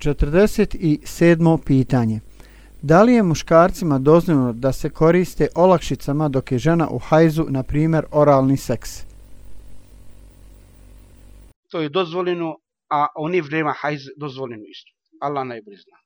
47. pitanje. Da li je muškarcima dozvoljeno da se koriste olakšicama dok je žena u hajzu, na primjer oralni seks? To je dozvoljeno, a oni vrema hajz dozvoljeno isto. Allah najbolje zna.